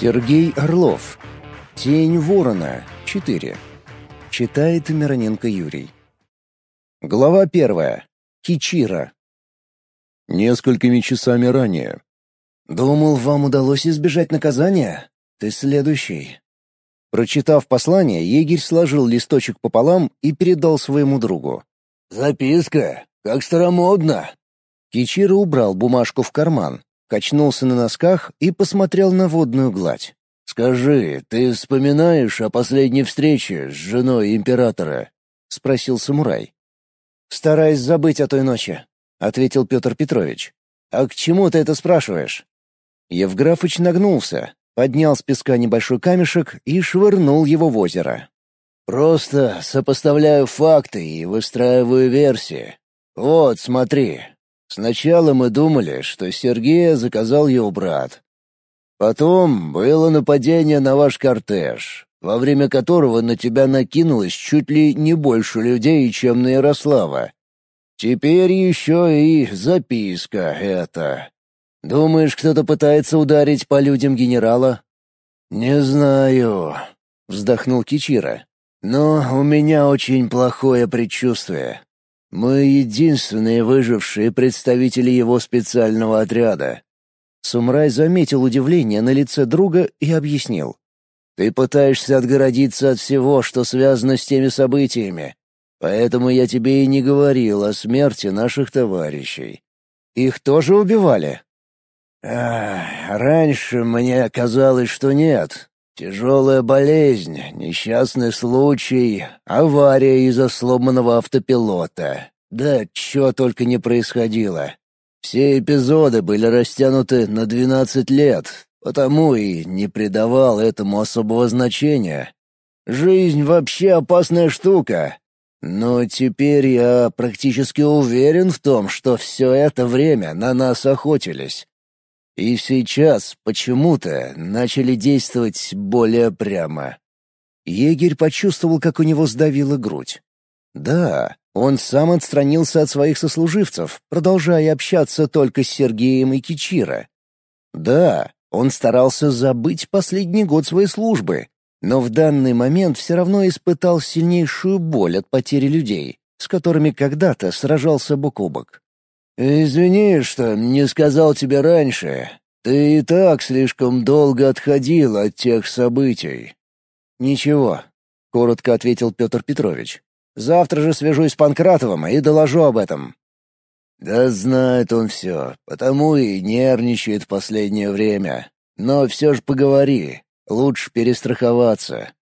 Сергей Орлов. Тень ворона. 4. Читает Мироненко Юрий. Глава первая. Кичира. Несколькими часами ранее. «Думал, вам удалось избежать наказания? Ты следующий». Прочитав послание, егерь сложил листочек пополам и передал своему другу. «Записка, как старомодно!» Кичира убрал бумажку в карман, качнулся на носках и посмотрел на водную гладь. «Скажи, ты вспоминаешь о последней встрече с женой императора?» — спросил самурай. «Стараюсь забыть о той ночи», — ответил Петр Петрович. «А к чему ты это спрашиваешь?» Евграфыч нагнулся, поднял с песка небольшой камешек и швырнул его в озеро. «Просто сопоставляю факты и выстраиваю версии. Вот, смотри. Сначала мы думали, что Сергея заказал его брат. Потом было нападение на ваш кортеж, во время которого на тебя накинулось чуть ли не больше людей, чем на Ярослава. Теперь еще и записка эта. Думаешь, кто-то пытается ударить по людям генерала? Не знаю, вздохнул Кичира. Но у меня очень плохое предчувствие. Мы единственные выжившие представители его специального отряда. Сумрай заметил удивление на лице друга и объяснил. Ты пытаешься отгородиться от всего, что связано с теми событиями. Поэтому я тебе и не говорил о смерти наших товарищей. Их тоже убивали? Ах, раньше мне казалось, что нет. Тяжелая болезнь, несчастный случай, авария из-за сломанного автопилота. Да чё только не происходило. Все эпизоды были растянуты на двенадцать лет, потому и не придавал этому особого значения. Жизнь вообще опасная штука. Но теперь я практически уверен в том, что все это время на нас охотились. И сейчас почему-то начали действовать более прямо. Егерь почувствовал, как у него сдавила грудь. Да, он сам отстранился от своих сослуживцев, продолжая общаться только с Сергеем и Кичира. Да, он старался забыть последний год своей службы, но в данный момент все равно испытал сильнейшую боль от потери людей, с которыми когда-то сражался бок о бок. «Извини, что не сказал тебе раньше. Ты и так слишком долго отходил от тех событий». «Ничего», — коротко ответил Петр Петрович. «Завтра же свяжусь с Панкратовым и доложу об этом». «Да знает он все, потому и нервничает в последнее время. Но все же поговори, лучше перестраховаться».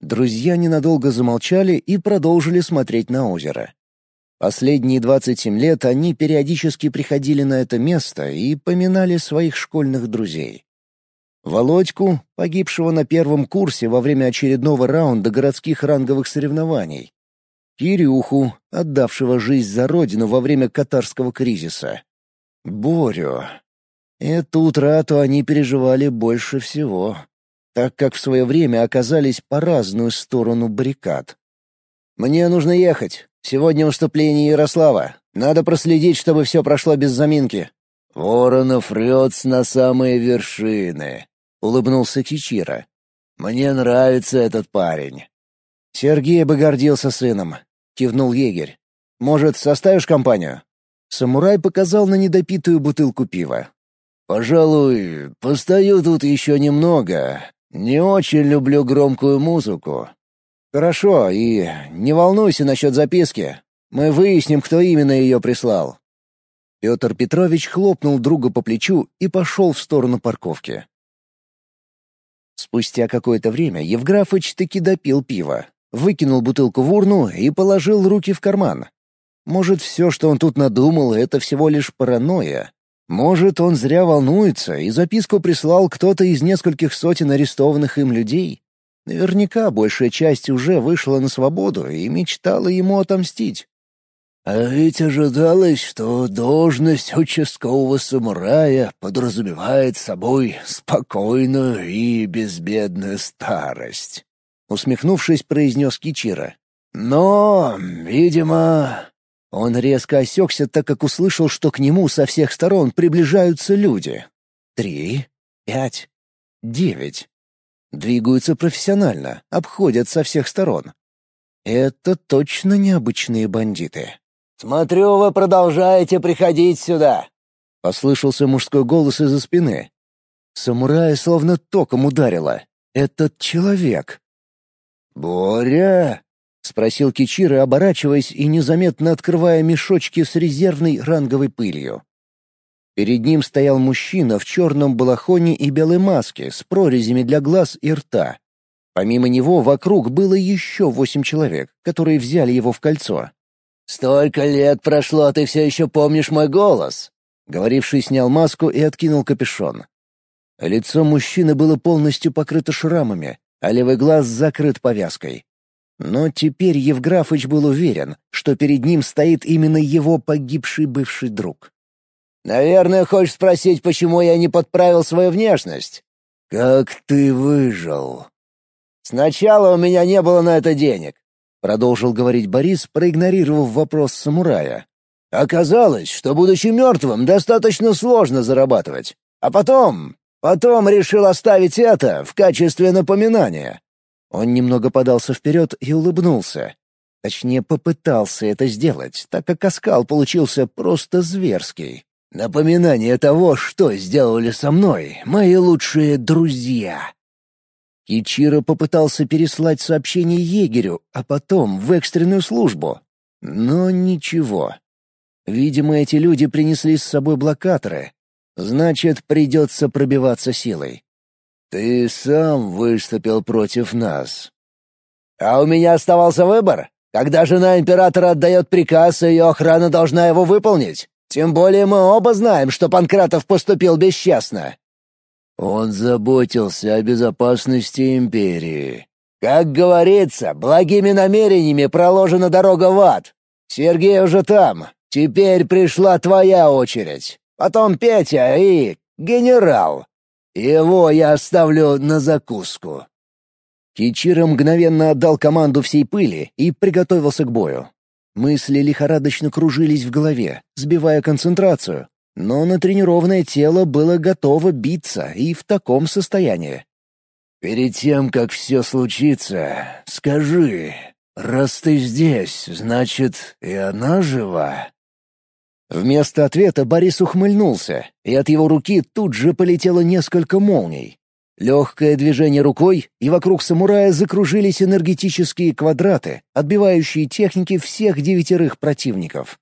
Друзья ненадолго замолчали и продолжили смотреть на озеро. Последние 27 лет они периодически приходили на это место и поминали своих школьных друзей. Володьку, погибшего на первом курсе во время очередного раунда городских ранговых соревнований. Кирюху, отдавшего жизнь за родину во время катарского кризиса. Борю. Эту утрату они переживали больше всего, так как в свое время оказались по разную сторону баррикад. «Мне нужно ехать. Сегодня выступление Ярослава. Надо проследить, чтобы все прошло без заминки». «Воронов рвется на самые вершины», — улыбнулся Кичира. «Мне нравится этот парень». «Сергей бы гордился сыном», — кивнул егерь. «Может, составишь компанию?» Самурай показал на недопитую бутылку пива. «Пожалуй, постою тут еще немного. Не очень люблю громкую музыку, «Хорошо, и не волнуйся насчет записки. Мы выясним, кто именно ее прислал». Петр Петрович хлопнул друга по плечу и пошел в сторону парковки. Спустя какое-то время Евграфыч таки допил пиво, выкинул бутылку в урну и положил руки в карман. Может, все, что он тут надумал, это всего лишь паранойя. Может, он зря волнуется, и записку прислал кто-то из нескольких сотен арестованных им людей? Наверняка большая часть уже вышла на свободу и мечтала ему отомстить. А ведь ожидалось, что должность участкового самурая подразумевает собой спокойную и безбедную старость. Усмехнувшись, произнес Кичира. Но, видимо... Он резко осекся, так как услышал, что к нему со всех сторон приближаются люди. Три, пять, девять. Двигаются профессионально, обходят со всех сторон. Это точно необычные бандиты. «Смотрю, вы продолжаете приходить сюда!» — послышался мужской голос из-за спины. Самурая словно током ударило. «Этот человек!» «Боря!» — спросил Кичиро, оборачиваясь и незаметно открывая мешочки с резервной ранговой пылью. Перед ним стоял мужчина в черном балахоне и белой маске с прорезями для глаз и рта. Помимо него вокруг было еще восемь человек, которые взяли его в кольцо. «Столько лет прошло, а ты все еще помнишь мой голос!» Говоривший снял маску и откинул капюшон. Лицо мужчины было полностью покрыто шрамами, а левый глаз закрыт повязкой. Но теперь Евграфыч был уверен, что перед ним стоит именно его погибший бывший друг. Наверное, хочешь спросить, почему я не подправил свою внешность? Как ты выжил? Сначала у меня не было на это денег, продолжил говорить Борис, проигнорировав вопрос самурая. Оказалось, что будучи мертвым, достаточно сложно зарабатывать. А потом, потом решил оставить это в качестве напоминания. Он немного подался вперед и улыбнулся. Точнее, попытался это сделать, так как оскал получился просто зверский. Напоминание того, что сделали со мной мои лучшие друзья. Кичиро попытался переслать сообщение егерю, а потом в экстренную службу. Но ничего. Видимо, эти люди принесли с собой блокаторы. Значит, придется пробиваться силой. «Ты сам выступил против нас». «А у меня оставался выбор. Когда жена императора отдает приказ, ее охрана должна его выполнить. Тем более мы оба знаем, что Панкратов поступил бесчестно». Он заботился о безопасности империи. «Как говорится, благими намерениями проложена дорога в ад. Сергей уже там. Теперь пришла твоя очередь. Потом Петя и... генерал. Его я оставлю на закуску». Кичиро мгновенно отдал команду всей пыли и приготовился к бою. Мысли лихорадочно кружились в голове, сбивая концентрацию, но натренированное тело было готово биться и в таком состоянии. «Перед тем, как все случится, скажи, раз ты здесь, значит, и она жива?» Вместо ответа Борис ухмыльнулся, и от его руки тут же полетело несколько молний. Легкое движение рукой, и вокруг самурая закружились энергетические квадраты, отбивающие техники всех девятерых противников.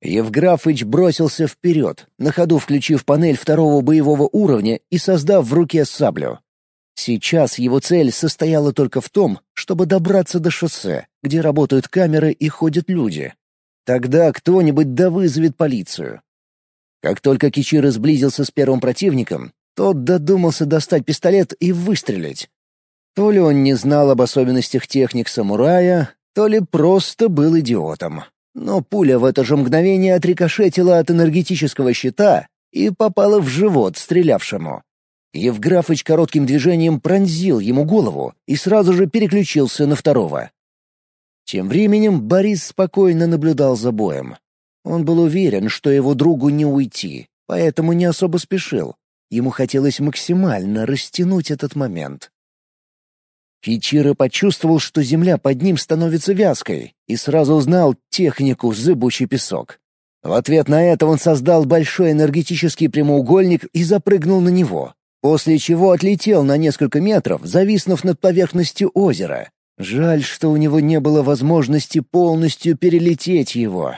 Евграфыч бросился вперед, на ходу включив панель второго боевого уровня и создав в руке саблю. Сейчас его цель состояла только в том, чтобы добраться до шоссе, где работают камеры и ходят люди. Тогда кто-нибудь да вызовет полицию. Как только Кичиро сблизился с первым противником, тот додумался достать пистолет и выстрелить. То ли он не знал об особенностях техник самурая, то ли просто был идиотом. Но пуля в это же мгновение отрикошетила от энергетического щита и попала в живот стрелявшему. Евграфыч коротким движением пронзил ему голову и сразу же переключился на второго. Тем временем Борис спокойно наблюдал за боем. Он был уверен, что его другу не уйти, поэтому не особо спешил, Ему хотелось максимально растянуть этот момент. Кичиро почувствовал, что земля под ним становится вязкой, и сразу узнал технику «зыбучий песок». В ответ на это он создал большой энергетический прямоугольник и запрыгнул на него, после чего отлетел на несколько метров, зависнув над поверхностью озера. Жаль, что у него не было возможности полностью перелететь его.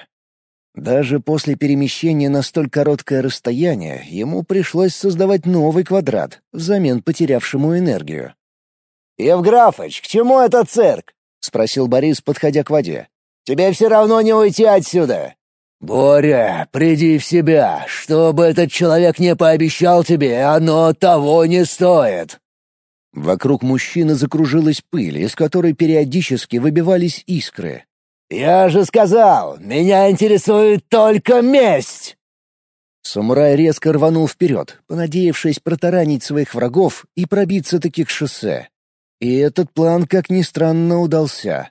Даже после перемещения на столь короткое расстояние ему пришлось создавать новый квадрат, взамен потерявшему энергию. «Евграфыч, к чему этот цирк?» — спросил Борис, подходя к воде. «Тебе все равно не уйти отсюда!» «Боря, приди в себя! Что бы этот человек не пообещал тебе, оно того не стоит!» Вокруг мужчины закружилась пыль, из которой периодически выбивались искры. «Я же сказал, меня интересует только месть!» Самурай резко рванул вперед, понадеявшись протаранить своих врагов и пробиться таки к шоссе. И этот план, как ни странно, удался.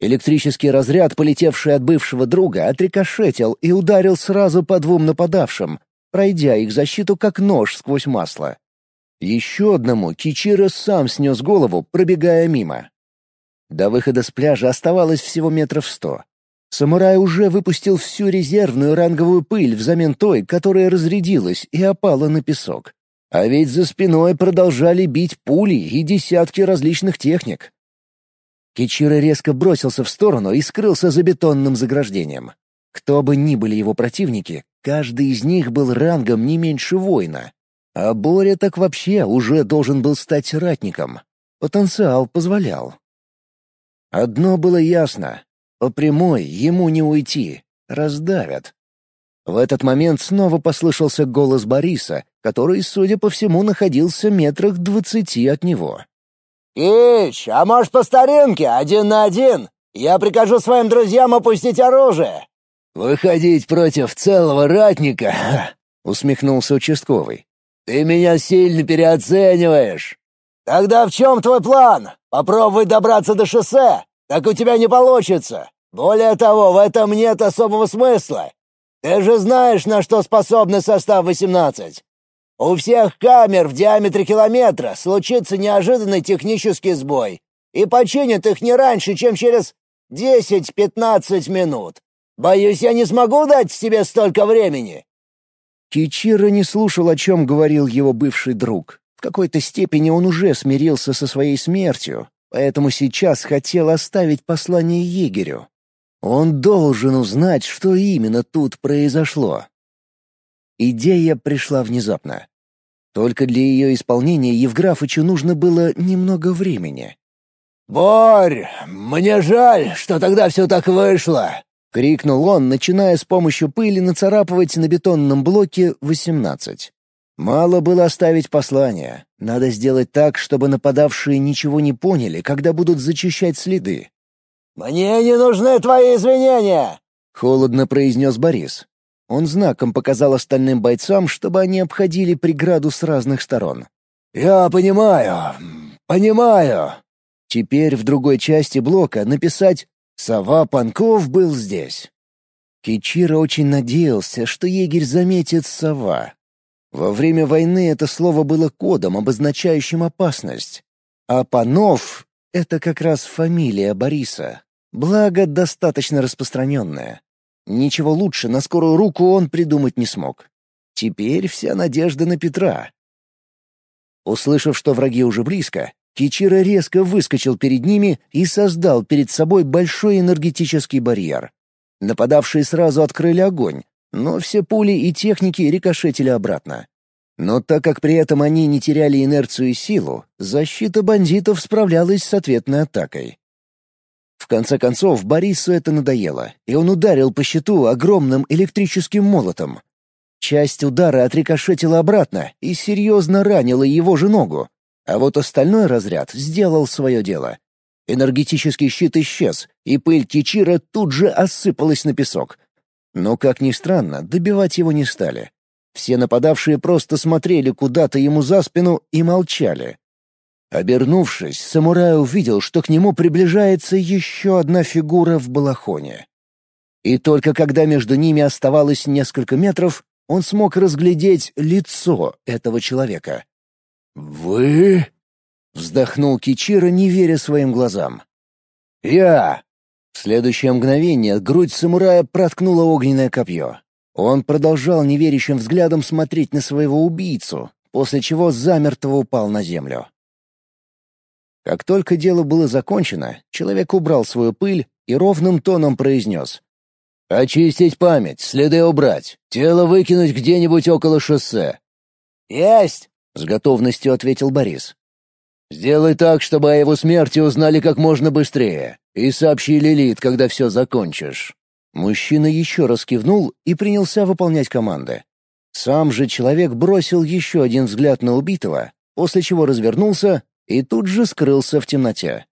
Электрический разряд, полетевший от бывшего друга, отрикошетил и ударил сразу по двум нападавшим, пройдя их защиту как нож сквозь масло. Еще одному Кичиро сам снес голову, пробегая мимо. До выхода с пляжа оставалось всего метров сто. Самурай уже выпустил всю резервную ранговую пыль взамен той, которая разрядилась и опала на песок. А ведь за спиной продолжали бить пули и десятки различных техник. Кичиро резко бросился в сторону и скрылся за бетонным заграждением. Кто бы ни были его противники, каждый из них был рангом не меньше воина. А Боря так вообще уже должен был стать ратником. Потенциал позволял. Одно было ясно. По прямой ему не уйти. Раздавят. В этот момент снова послышался голос Бориса, который, судя по всему, находился метрах двадцати от него. «Ич, а может по старинке, один на один? Я прикажу своим друзьям опустить оружие!» «Выходить против целого ратника?» — усмехнулся участковый. «Ты меня сильно переоцениваешь». «Тогда в чем твой план? Попробуй добраться до шоссе? Так у тебя не получится. Более того, в этом нет особого смысла. Ты же знаешь, на что способны состав 18. У всех камер в диаметре километра случится неожиданный технический сбой, и починят их не раньше, чем через 10-15 минут. Боюсь, я не смогу дать себе столько времени». Кичиро не слушал, о чем говорил его бывший друг. Какой-то степени он уже смирился со своей смертью, поэтому сейчас хотел оставить послание егерю. Он должен узнать, что именно тут произошло. Идея пришла внезапно. Только для ее исполнения Евграфычу нужно было немного времени. «Борь, мне жаль, что тогда все так вышло!» — крикнул он, начиная с помощью пыли нацарапывать на бетонном блоке «18». Мало было оставить послание. Надо сделать так, чтобы нападавшие ничего не поняли, когда будут зачищать следы. «Мне не нужны твои извинения!» — холодно произнес Борис. Он знаком показал остальным бойцам, чтобы они обходили преграду с разных сторон. «Я понимаю, понимаю». Теперь в другой части блока написать «Сова Панков был здесь». Кичиро очень надеялся, что егерь заметит «сова». Во время войны это слово было кодом, обозначающим опасность. А Панов — это как раз фамилия Бориса. Благо, достаточно распространенная. Ничего лучше на скорую руку он придумать не смог. Теперь вся надежда на Петра. Услышав, что враги уже близко, Кичиро резко выскочил перед ними и создал перед собой большой энергетический барьер. Нападавшие сразу открыли огонь, но все пули и техники рикошетили обратно. Но так как при этом они не теряли инерцию и силу, защита бандитов справлялась с ответной атакой. В конце концов, Борису это надоело, и он ударил по щиту огромным электрическим молотом. Часть удара отрикошетила обратно и серьезно ранила его же ногу, а вот остальной разряд сделал свое дело. Энергетический щит исчез, и пыль Кичира тут же осыпалась на песок. Но, как ни странно, добивать его не стали. Все нападавшие просто смотрели куда-то ему за спину и молчали. Обернувшись, самурай увидел, что к нему приближается еще одна фигура в балахоне. И только когда между ними оставалось несколько метров, он смог разглядеть лицо этого человека. «Вы?» — вздохнул Кичира, не веря своим глазам. «Я!» В следующее мгновение грудь самурая проткнуло огненное копье. Он продолжал неверящим взглядом смотреть на своего убийцу, после чего замертво упал на землю. Как только дело было закончено, человек убрал свою пыль и ровным тоном произнес. «Очистить память, следы убрать, тело выкинуть где-нибудь около шоссе». «Есть!» — с готовностью ответил Борис. «Сделай так, чтобы о его смерти узнали как можно быстрее, и сообщи Лилит, когда все закончишь». Мужчина еще раз кивнул и принялся выполнять команды. Сам же человек бросил еще один взгляд на убитого, после чего развернулся и тут же скрылся в темноте.